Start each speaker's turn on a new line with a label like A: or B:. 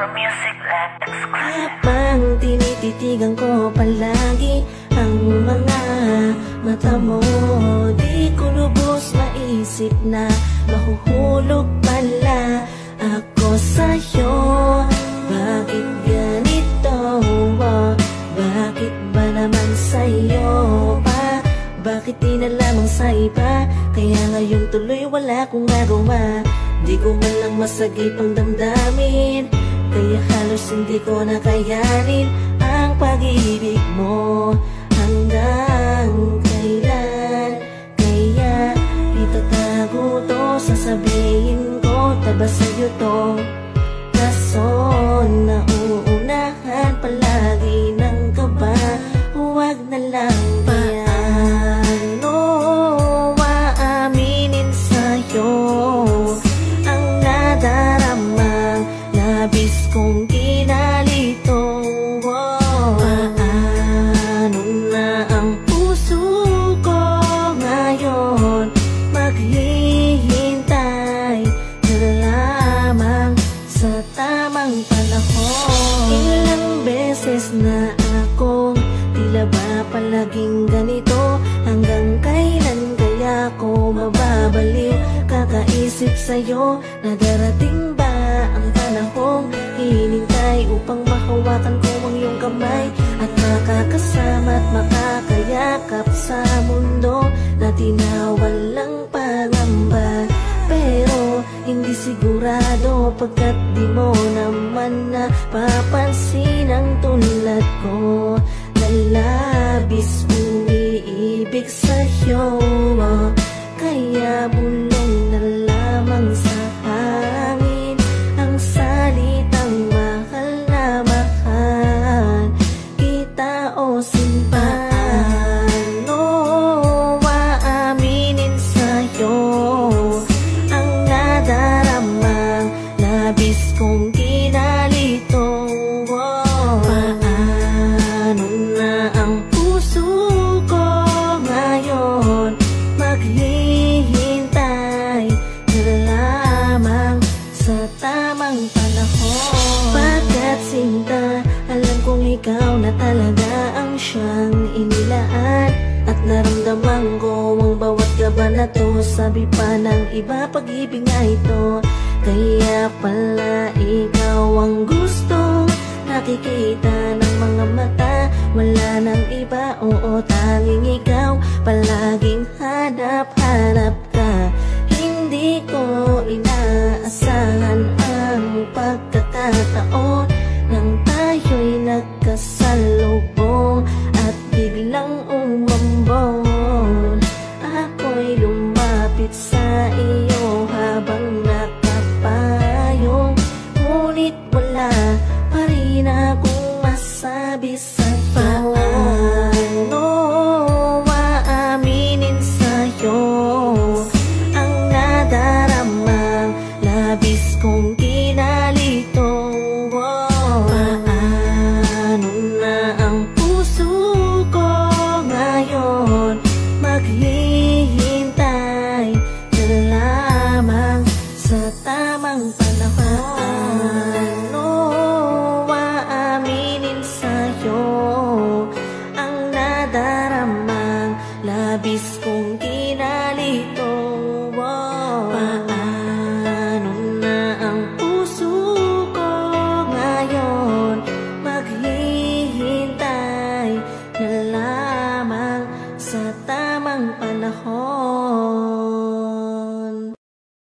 A: Habang tinititigan ko palagi ang mga mata mo Di ko lubos maisip na mahuhulog pala ako sa'yo Bakit ganito? Oh, bakit ba naman sa'yo pa? Bakit di na lamang sa iba? Kaya ngayon tuloy wala kong magawa Di ko man lang masagip ang damdamin Kaya halos hindi ko nakayanin Ang pag-ibig mo. Hanggang kailan? Kaya itatago to Sasabihin ko Taba sa'yo to. Kaso nauunahan palagi ba palaging ganito? Hanggang kailan kaya ko mababaliw? Kakaisip sa'yo na darating ba ang panahong Hinintay upang mahawakan ko ang iyong kamay At makakasama at makakayakap sa mundo Na tinawalang pangamba pero hindi sigurado pagkat di mo naman na papansin ang tulad ko labis umiibig sa'yo kaya bulong na lamang sa hangin ang salitang mahal na mahal. Kita o simpano maaminin sa'yo? Ang nadaramang labis kong tamang panahon. Pagkat sinta, alam kong ikaw na talaga ang siyang inilaan. At naramdaman ko ang bawat gaba na to. Sabi pa ng iba, pag-ibig nga ito. Kaya pala ikaw ang gusto. Nakikita ng mga mata Wala nang iba, oo tanging ikaw Palaging hanap-hanap ka. Hindi ko heart.